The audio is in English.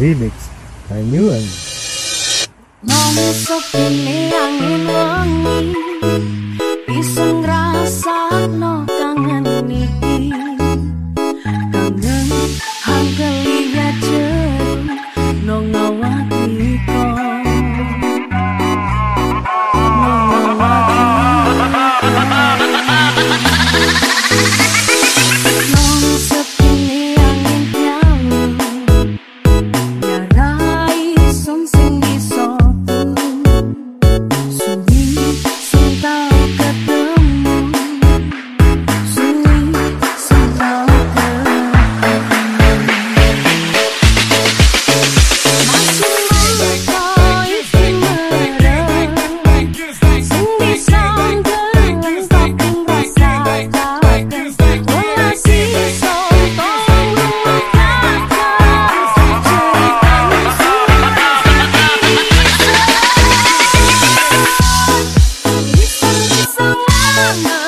Remix angin wangi Bisa na